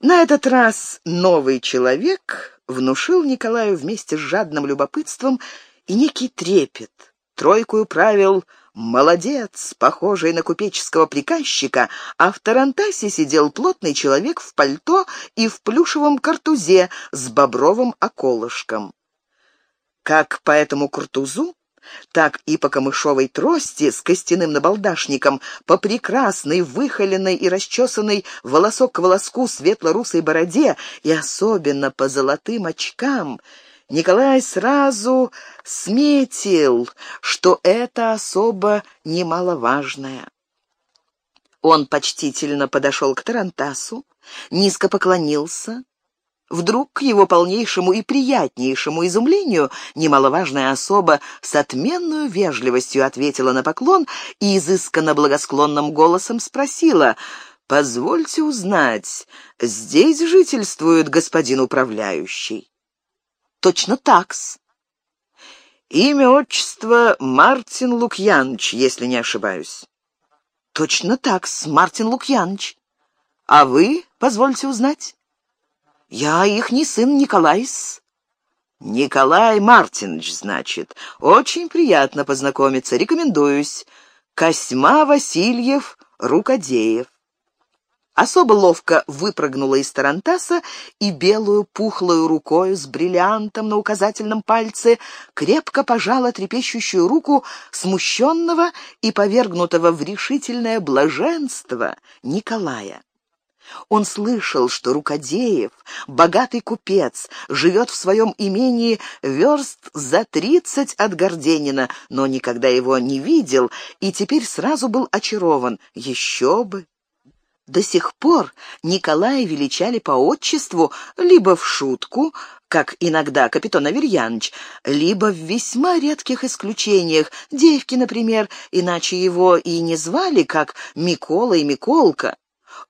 На этот раз новый человек внушил Николаю вместе с жадным любопытством и некий трепет. Тройкую правил «молодец», похожий на купеческого приказчика, а в Тарантасе сидел плотный человек в пальто и в плюшевом картузе с бобровым околышком. Как по этому картузу так и по камышовой трости с костяным набалдашником, по прекрасной, выхоленной и расчесанной волосок к волоску светло-русой бороде и особенно по золотым очкам, Николай сразу сметил, что это особо немаловажное. Он почтительно подошел к Тарантасу, низко поклонился, Вдруг, к его полнейшему и приятнейшему изумлению, немаловажная особа с отменную вежливостью ответила на поклон и изысканно благосклонным голосом спросила «Позвольте узнать, здесь жительствует господин управляющий?» «Точно такс». «Имя, отчество Мартин Лукьянович, если не ошибаюсь». «Точно такс, Мартин Лукьянович. А вы, позвольте узнать?» «Я их не сын Николайс». «Николай Мартинович, значит. Очень приятно познакомиться. Рекомендуюсь. Косьма Васильев Рукодеев». Особо ловко выпрыгнула из тарантаса и белую пухлую рукою с бриллиантом на указательном пальце крепко пожала трепещущую руку смущенного и повергнутого в решительное блаженство Николая. Он слышал, что Рукодеев, богатый купец, живет в своем имении верст за тридцать от Горденина, но никогда его не видел и теперь сразу был очарован. Еще бы! До сих пор Николая величали по отчеству либо в шутку, как иногда капитан Аверьяныч, либо в весьма редких исключениях, девки, например, иначе его и не звали, как Микола и Миколка.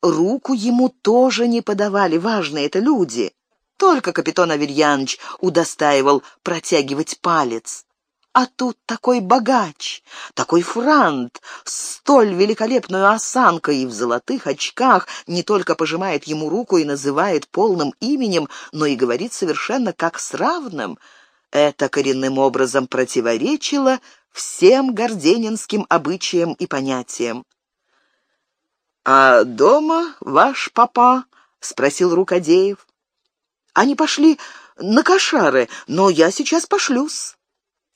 Руку ему тоже не подавали, важные это люди. Только капитан Аверьяныч удостаивал протягивать палец. А тут такой богач, такой франт, столь великолепную осанкой и в золотых очках не только пожимает ему руку и называет полным именем, но и говорит совершенно как с равным. Это коренным образом противоречило всем горденинским обычаям и понятиям. «А дома ваш папа?» — спросил Рукодеев. «Они пошли на кошары, но я сейчас пошлюсь».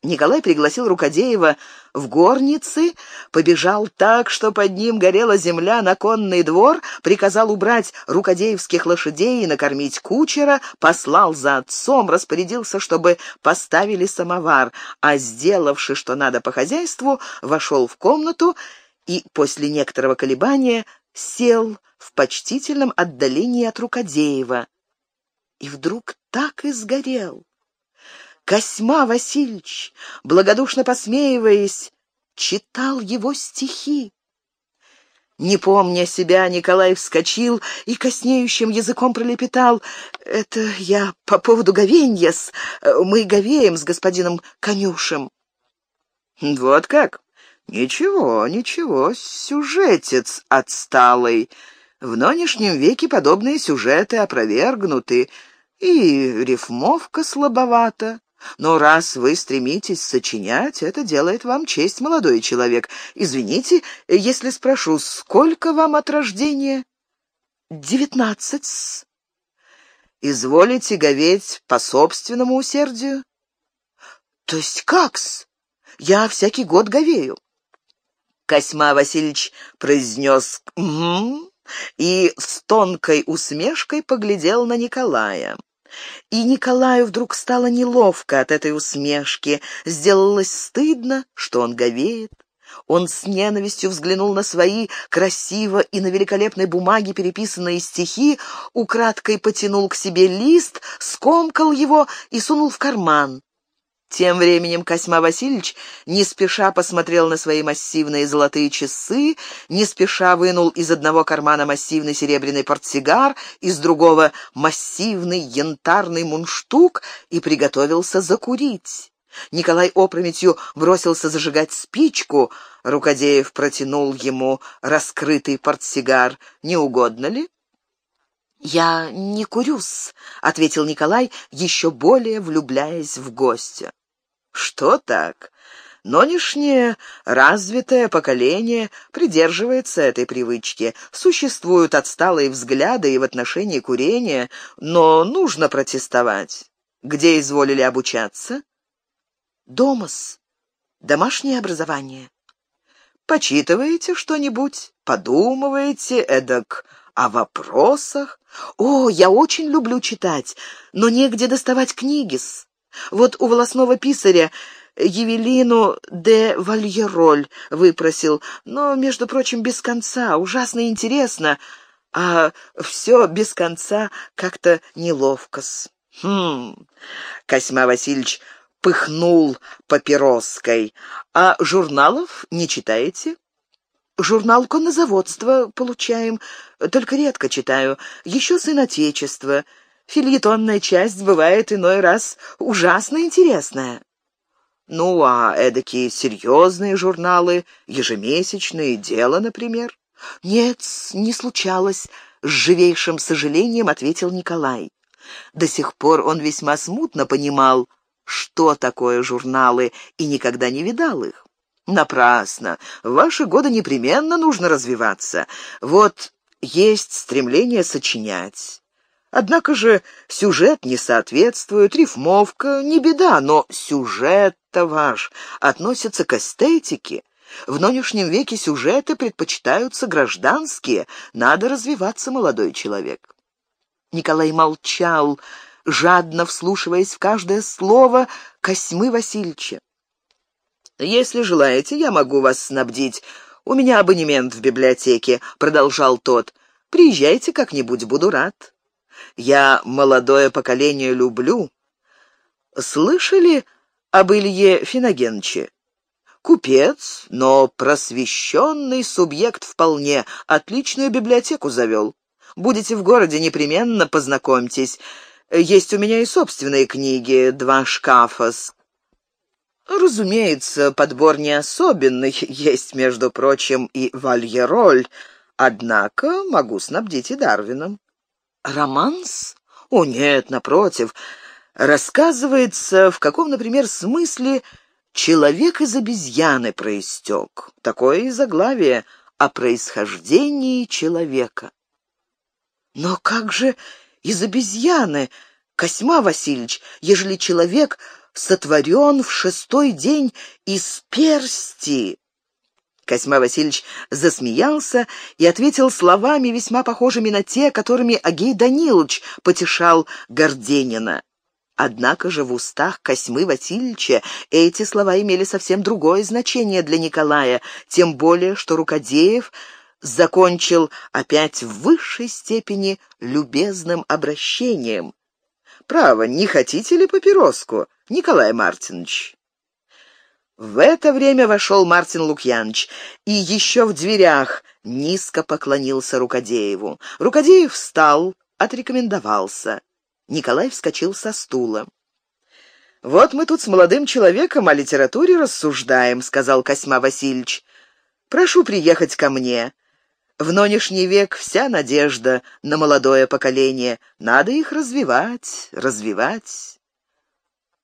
Николай пригласил Рукодеева в горницы, побежал так, что под ним горела земля на конный двор, приказал убрать рукодеевских лошадей и накормить кучера, послал за отцом, распорядился, чтобы поставили самовар, а, сделавши, что надо по хозяйству, вошел в комнату и после некоторого колебания сел в почтительном отдалении от Рукодеева. И вдруг так и сгорел. Косьма Васильевич, благодушно посмеиваясь, читал его стихи. Не помня себя, Николай вскочил и коснеющим языком пролепетал. «Это я по поводу говенья-с. Мы говеем с господином Конюшем». «Вот как? Ничего, ничего, сюжетец отсталый. В нынешнем веке подобные сюжеты опровергнуты, и рифмовка слабовата. Но раз вы стремитесь сочинять, это делает вам честь, молодой человек. Извините, если спрошу, сколько вам от рождения? Девятнадцать. Изволите говеть по собственному усердию? То есть как-с? Я всякий год говею. Косьма Васильевич произнес «Угу» и с тонкой усмешкой поглядел на Николая. И Николаю вдруг стало неловко от этой усмешки, сделалось стыдно, что он говеет. Он с ненавистью взглянул на свои красиво и на великолепной бумаге переписанные стихи, украдкой потянул к себе лист, скомкал его и сунул в карман. Тем временем Косьма Васильевич не спеша посмотрел на свои массивные золотые часы, не спеша вынул из одного кармана массивный серебряный портсигар, из другого массивный янтарный мундштук и приготовился закурить. Николай опрометью бросился зажигать спичку. Рукодеев протянул ему раскрытый портсигар. «Не угодно ли?» «Я не курюсь», — ответил Николай, еще более влюбляясь в гостя. «Что так? Нынешнее развитое поколение придерживается этой привычки. Существуют отсталые взгляды и в отношении курения, но нужно протестовать. Где изволили обучаться? Домас. Домашнее образование. Почитываете что-нибудь? Подумываете, эдак, о вопросах? О, я очень люблю читать, но негде доставать книги-с. Вот у волосного писаря Евелину де Вальероль выпросил, но, между прочим, без конца, ужасно интересно, а все без конца как-то неловко-с. Хм, Косьма Васильевич пыхнул папироской. А журналов не читаете? Журнал коннозаводства получаем, только редко читаю. Еще сын Отечества. Фильетонная часть бывает иной раз ужасно интересная. Ну, а эдакие серьезные журналы, ежемесячные, дело, например? Нет, не случалось, с живейшим сожалением ответил Николай. До сих пор он весьма смутно понимал, что такое журналы, и никогда не видал их. Напрасно. В ваши годы непременно нужно развиваться. Вот есть стремление сочинять. Однако же сюжет не соответствует, рифмовка не беда, но сюжет-то ваш относится к эстетике. В нынешнем веке сюжеты предпочитаются гражданские, надо развиваться, молодой человек. Николай молчал, жадно вслушиваясь в каждое слово Косьмы Васильевича. «Если желаете, я могу вас снабдить. У меня абонемент в библиотеке», — продолжал тот. «Приезжайте как-нибудь, буду рад». Я молодое поколение люблю. Слышали об Илье Финогенче? Купец, но просвещенный субъект вполне, отличную библиотеку завел. Будете в городе, непременно познакомьтесь. Есть у меня и собственные книги, два шкафа с... Разумеется, подбор не особенный, есть, между прочим, и Вальероль, однако могу снабдить и Дарвином. Романс? О, нет, напротив. Рассказывается, в каком, например, смысле человек из обезьяны проистек. Такое и заглавие о происхождении человека. Но как же из обезьяны, Косьма Васильевич, ежели человек сотворен в шестой день из персти? Косьма Васильевич засмеялся и ответил словами, весьма похожими на те, которыми Агей Данилович потешал Горденина. Однако же в устах Косьмы Васильевича эти слова имели совсем другое значение для Николая, тем более, что Рукодеев закончил опять в высшей степени любезным обращением. «Право, не хотите ли папироску, Николай Мартинович?» В это время вошел Мартин Лукьянович и еще в дверях низко поклонился Рукодееву. Рукодеев встал, отрекомендовался. Николай вскочил со стула. «Вот мы тут с молодым человеком о литературе рассуждаем», — сказал Косьма Васильевич. «Прошу приехать ко мне. В нынешний век вся надежда на молодое поколение. Надо их развивать, развивать».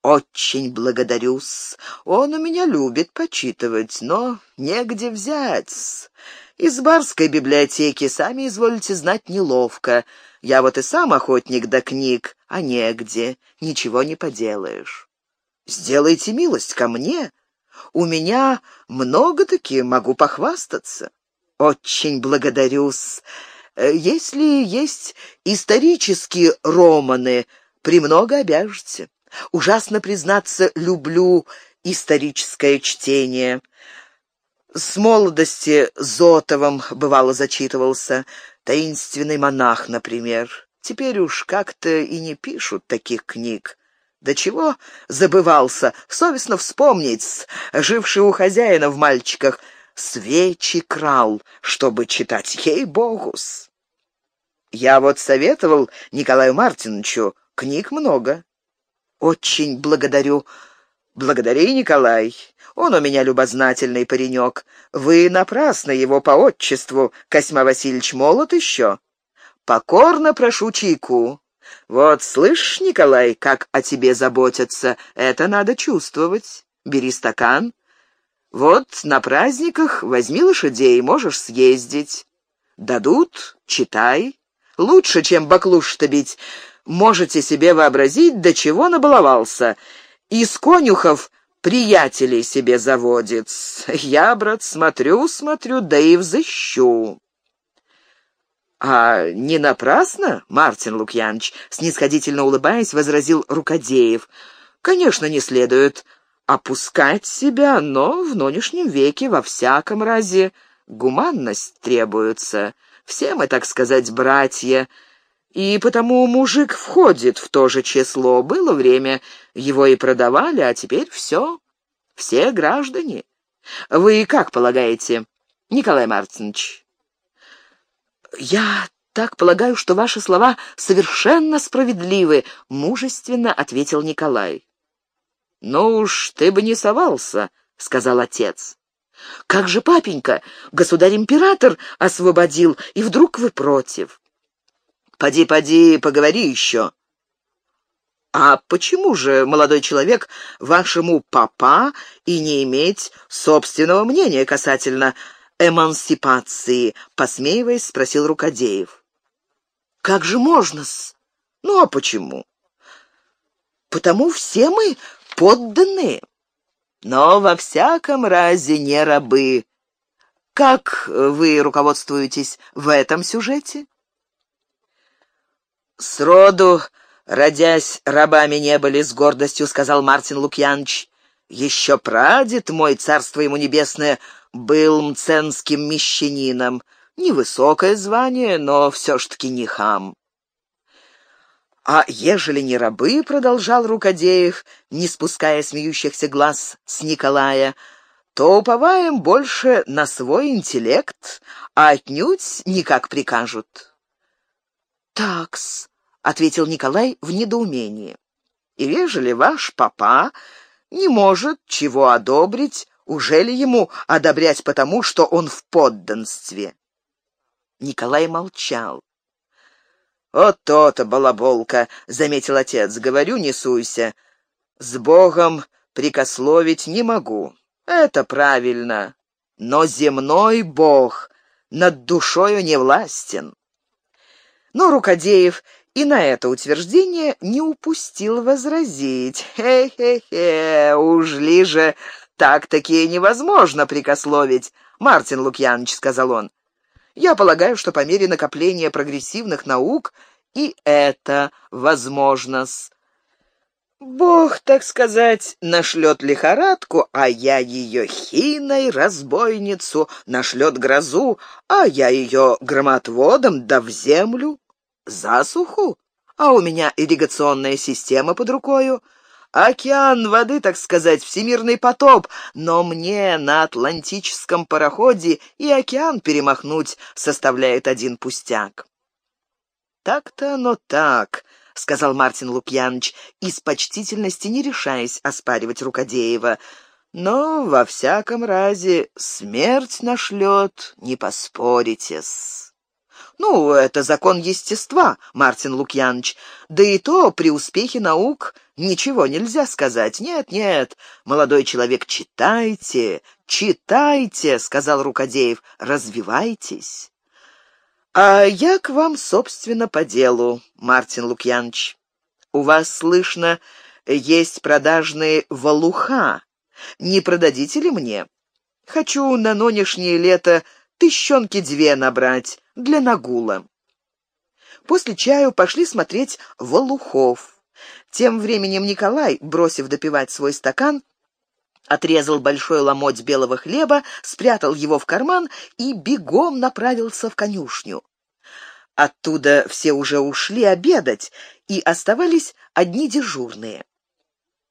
«Очень благодарю-с. Он у меня любит почитывать, но негде взять-с. Из барской библиотеки, сами изволите знать, неловко. Я вот и сам охотник до книг, а негде, ничего не поделаешь. Сделайте милость ко мне. У меня много-таки, могу похвастаться. Очень благодарю-с. Э, если есть исторические романы, премного обяжете». Ужасно, признаться, люблю историческое чтение. С молодости Зотовым, бывало, зачитывался. «Таинственный монах», например. Теперь уж как-то и не пишут таких книг. До чего забывался, совестно вспомнить, живший у хозяина в мальчиках, свечи крал, чтобы читать ей-богус. Я вот советовал Николаю Мартиновичу, книг много, «Очень благодарю». «Благодари, Николай. Он у меня любознательный паренек. Вы напрасно его по отчеству, Косьма Васильевич молод еще». покорно прошу чайку. Вот, слышь, Николай, как о тебе заботятся, это надо чувствовать. Бери стакан. Вот на праздниках возьми лошадей, можешь съездить. Дадут — читай. Лучше, чем баклуш-то бить. Можете себе вообразить, до чего набаловался. Из конюхов приятелей себе заводит. Я, брат, смотрю, смотрю, да и взыщу. «А не напрасно, Мартин Лукьянович?» — снисходительно улыбаясь, возразил Рукодеев. «Конечно, не следует опускать себя, но в нынешнем веке во всяком разе гуманность требуется. Все мы, так сказать, братья, и потому мужик входит в то же число. Было время, его и продавали, а теперь все, все граждане. Вы как полагаете, Николай Мартинович?» «Я так полагаю, что ваши слова совершенно справедливы», — мужественно ответил Николай. «Ну уж ты бы не совался», — сказал отец. «Как же, папенька, государь-император освободил, и вдруг вы против?» «Поди, поди, поговори еще». «А почему же, молодой человек, вашему папа и не иметь собственного мнения касательно эмансипации?» — посмеиваясь, спросил Рукодеев. «Как же можно-с? Ну, а почему?» «Потому все мы подданные, но во всяком разе не рабы. Как вы руководствуетесь в этом сюжете?» «Сроду, родясь, рабами не были, с гордостью сказал Мартин Лукьянович. Еще прадед мой, царство ему небесное, был мценским мещанином. Невысокое звание, но все ж таки не хам. «А ежели не рабы, — продолжал Рукодеев, не спуская смеющихся глаз с Николая, — то уповаем больше на свой интеллект, а отнюдь никак прикажут». «Такс», — ответил Николай в недоумении. «И ежели ваш папа не может чего одобрить, уже ли ему одобрять потому, что он в подданстве?» Николай молчал. «Вот то-то, балаболка!» — заметил отец. «Говорю, не суйся. С Богом прикословить не могу. Это правильно. Но земной Бог над душою не властен». Но Рукодеев и на это утверждение не упустил возразить. «Хе-хе-хе, уж ли же так-таки невозможно прикословить, Мартин Лукьянович», — сказал он. Я полагаю, что по мере накопления прогрессивных наук и это возможно -с. Бог, так сказать, нашлет лихорадку, а я ее хиной разбойницу, нашлет грозу, а я ее громотводом да в землю, засуху, а у меня ирригационная система под рукою — Океан воды, так сказать, всемирный потоп, но мне на атлантическом пароходе и океан перемахнуть составляет один пустяк. «Так-то оно так», — сказал Мартин Лукьянович, из почтительности не решаясь оспаривать Рукодеева. «Но, во всяком разе, смерть нашлет, не поспорите-с». «Ну, это закон естества, Мартин Лукьянович. Да и то при успехе наук ничего нельзя сказать. Нет, нет, молодой человек, читайте, читайте», — сказал Рукодеев, — «развивайтесь». «А я к вам, собственно, по делу, Мартин Лукьянович. У вас, слышно, есть продажные валуха. Не продадите ли мне? Хочу на нынешнее лето тыщенки две набрать для нагула. После чаю пошли смотреть Волухов. Тем временем Николай, бросив допивать свой стакан, отрезал большой ломоть белого хлеба, спрятал его в карман и бегом направился в конюшню. Оттуда все уже ушли обедать, и оставались одни дежурные.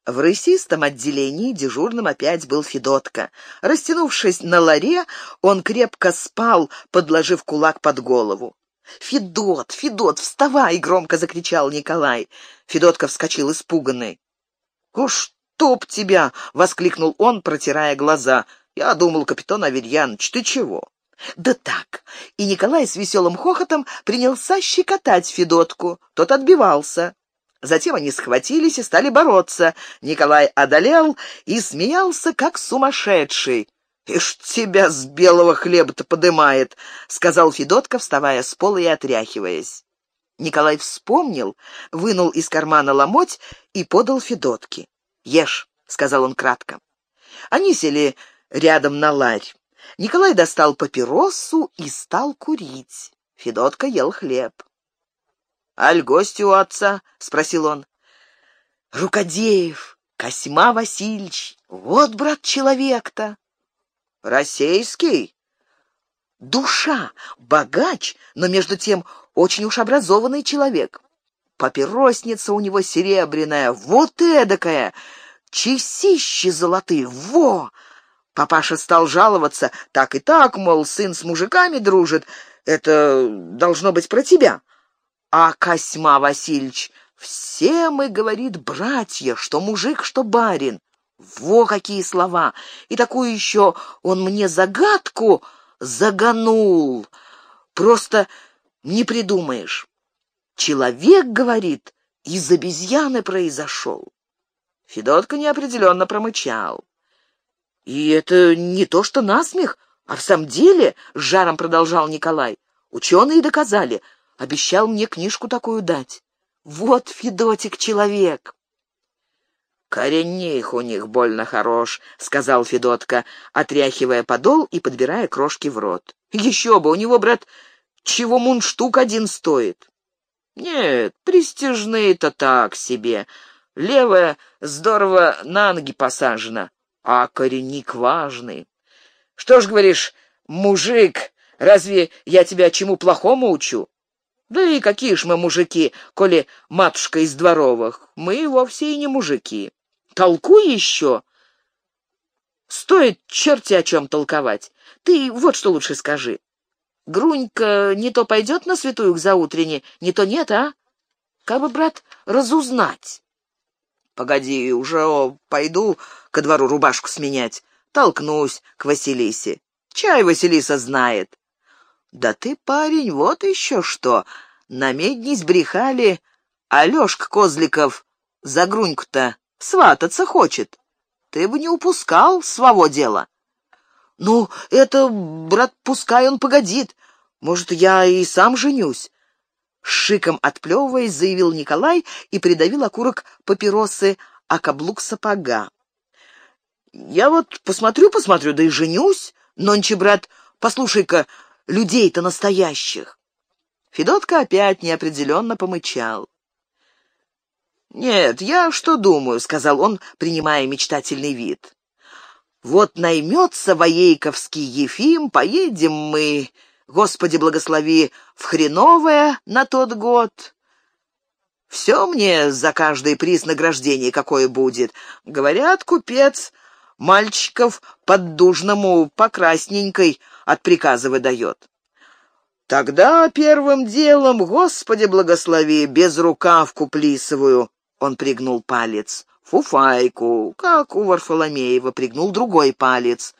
В рысистом отделении дежурным опять был Федотка. Растянувшись на ларе, он крепко спал, подложив кулак под голову. «Федот! Федот, вставай!» — громко закричал Николай. Федотка вскочил испуганный. «Уж топ тебя!» — воскликнул он, протирая глаза. «Я думал, капитан Аверьяныч, ты чего?» Да так. И Николай с веселым хохотом принялся щекотать Федотку. Тот отбивался. Затем они схватились и стали бороться. Николай одолел и смеялся, как сумасшедший. «Ишь, тебя с белого хлеба-то подымает», — сказал Федотка, вставая с пола и отряхиваясь. Николай вспомнил, вынул из кармана ломоть и подал Федотке. «Ешь», — сказал он кратко. Они сели рядом на ларь. Николай достал папиросу и стал курить. Федотка ел хлеб. «Аль гости у отца?» — спросил он. «Рукодеев, Косьма Васильевич, вот, брат, человек-то!» «Российский?» «Душа, богач, но между тем очень уж образованный человек. Папиросница у него серебряная, вот эдакая, часищи золотые, во!» Папаша стал жаловаться, так и так, мол, сын с мужиками дружит, это должно быть про тебя. А Косьма Васильевич, все мы, говорит, братья, что мужик, что барин. Во какие слова! И такую еще он мне загадку заганул. Просто не придумаешь. Человек, говорит, из обезьяны произошел. Федотка неопределенно промычал. «И это не то что насмех, а в самом деле», — с жаром продолжал Николай, — «ученые доказали, обещал мне книжку такую дать. Вот, Федотик, человек». «Коренних у них больно хорош», — сказал Федотка, отряхивая подол и подбирая крошки в рот. «Еще бы, у него, брат, чего мунштук один стоит». «Нет, престижные-то так себе. Левая здорово на ноги посажена, а коренник важный. Что ж, говоришь, мужик, разве я тебя чему плохому учу? Да и какие ж мы мужики, коли матушка из дворовых. Мы вовсе и не мужики. Толкуй еще. Стоит черти о чем толковать. Ты вот что лучше скажи. Грунька не то пойдет на святую к заутренне, не то нет, а? Как бы, брат, разузнать. Погоди, уже пойду ко двору рубашку сменять. Толкнусь к Василисе. Чай Василиса знает. Да ты, парень, вот еще что. На медни сбрехали. Алешка Козликов за груньку-то свататься хочет. Ты бы не упускал своего дела. Ну, это, брат, пускай он погодит. Может, я и сам женюсь. Шиком отплевываясь, заявил Николай и придавил окурок папиросы о каблук сапога. «Я вот посмотрю-посмотрю, да и женюсь. Нонче, брат, послушай-ка, людей-то настоящих». Федотка опять неопределенно помычал. «Нет, я что думаю», — сказал он, принимая мечтательный вид. «Вот наймется Воейковский Ефим, поедем мы, Господи благослови, в хреновое на тот год. Все мне за каждый приз награждение какое будет. Говорят, купец мальчиков поддужному по красненькой от приказа выдает. Тогда первым делом, Господи благослови, без рукавку плисовую, он пригнул палец. Фуфайку, как у Варфоломеева, пригнул другой палец.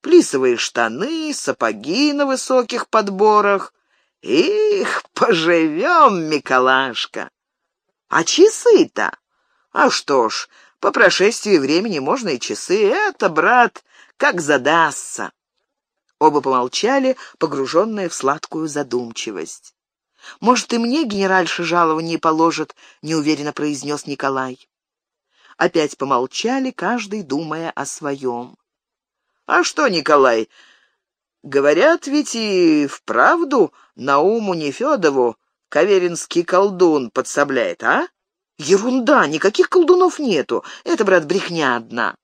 Плисовые штаны, сапоги на высоких подборах. Их, поживем, Миколашка! А часы-то? А что ж, по прошествии времени можно и часы. Это, брат, как задастся. Оба помолчали, погруженные в сладкую задумчивость. «Может, и мне генеральша жалование положит», — неуверенно произнес Николай. Опять помолчали, каждый думая о своем. «А что, Николай, говорят ведь и вправду Науму Нефедову Каверинский колдун подсобляет, а?» «Ерунда, никаких колдунов нету. Это, брат, брехня одна».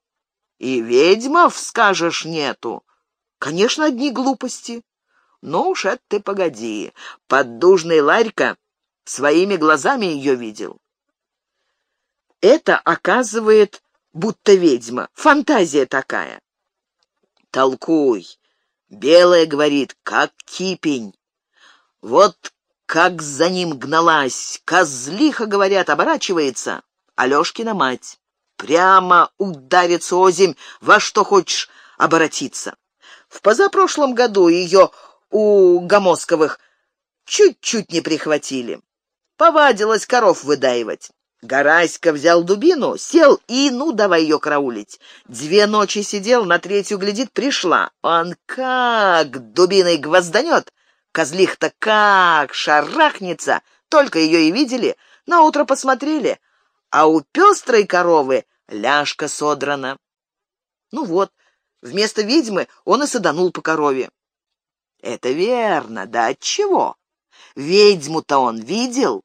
«И ведьмов, скажешь, нету?» «Конечно, одни глупости». Ну уж это ты погоди. Поддужный Ларька своими глазами ее видел. Это оказывает, будто ведьма. Фантазия такая. Толкуй. Белая говорит, как кипень. Вот как за ним гналась. Козлиха, говорят, оборачивается. Алешкина мать. Прямо ударится озимь, во что хочешь оборотиться. В позапрошлом году ее у Гомосковых чуть-чуть не прихватили. Повадилась коров выдаивать. Гараська взял дубину, сел и, ну, давай ее караулить. Две ночи сидел, на третью, глядит, пришла. Он как дубиной гвозданет, козлих-то как шарахнется, только ее и видели, на утро посмотрели, а у пестрой коровы ляжка содрана. Ну вот, вместо ведьмы он и саданул по корове. Это верно, да от чего? Ведьму-то он видел?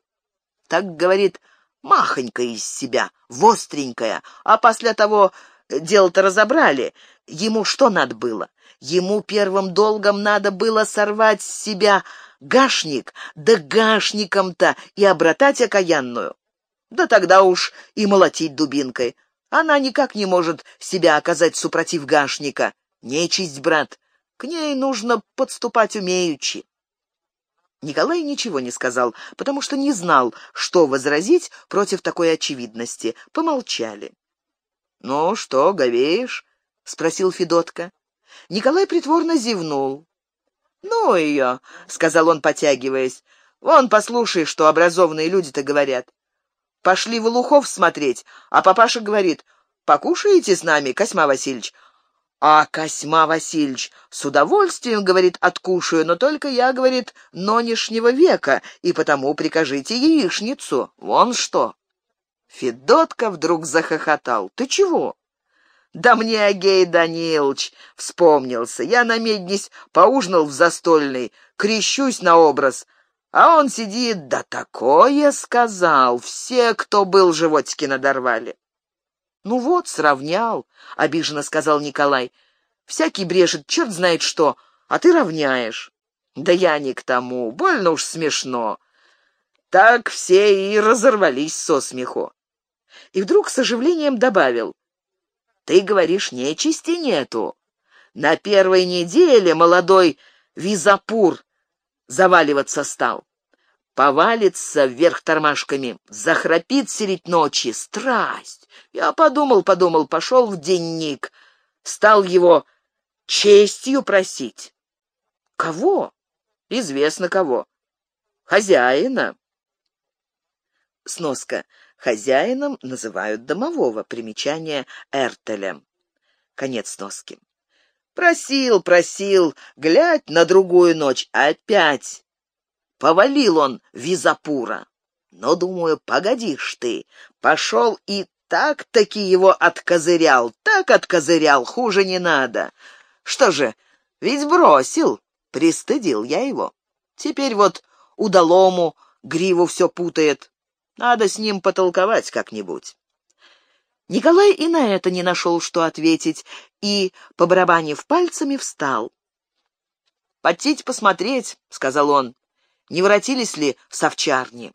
Так, говорит, махонькая из себя, востренькая, а после того дело-то разобрали. Ему что надо было? Ему первым долгом надо было сорвать с себя гашник, да гашником-то и обратать окаянную. Да тогда уж и молотить дубинкой. Она никак не может себя оказать супротив гашника. Нечисть, брат, к ней нужно подступать умеючи. Николай ничего не сказал, потому что не знал, что возразить против такой очевидности. Помолчали. «Ну что, говеешь?» — спросил Федотка. Николай притворно зевнул. «Ну ее», — сказал он, потягиваясь. «Вон, послушай, что образованные люди-то говорят. Пошли в Лухов смотреть, а папаша говорит, покушаете с нами, Косьма Васильевич?» А Косьма Васильевич с удовольствием, говорит, откушаю, но только я, говорит, нонешнего века, и потому прикажите яичницу. Вон что. Федотка вдруг захохотал. Ты чего? Да мне Агей Данилович вспомнился. Я на меднись поужинал в застольной, крещусь на образ, а он сидит, да такое сказал, все, кто был, животики надорвали. «Ну вот, сравнял», — обиженно сказал Николай. «Всякий брешет, черт знает что, а ты равняешь». «Да я не к тому, больно уж смешно». Так все и разорвались со смеху. И вдруг с оживлением добавил. «Ты говоришь, нечисти нету. На первой неделе молодой Визапур заваливаться стал повалится вверх тормашками, захрапит средь ночи. Страсть! Я подумал, подумал, пошел в денник, стал его честью просить. Кого? Известно кого. Хозяина. Сноска. Хозяином называют домового. Примечание Эртеля. Конец сноски. Просил, просил, глядь на другую ночь, опять Повалил он Визапура. Но, думаю, погодишь ты, пошел и так-таки его откозырял, так откозырял, хуже не надо. Что же, ведь бросил, пристыдил я его. Теперь вот удалому гриву все путает. Надо с ним потолковать как-нибудь. Николай и на это не нашел, что ответить, и, побарабанив пальцами, встал. «Потеть посмотреть», — сказал он. Не воротились ли в совчарни?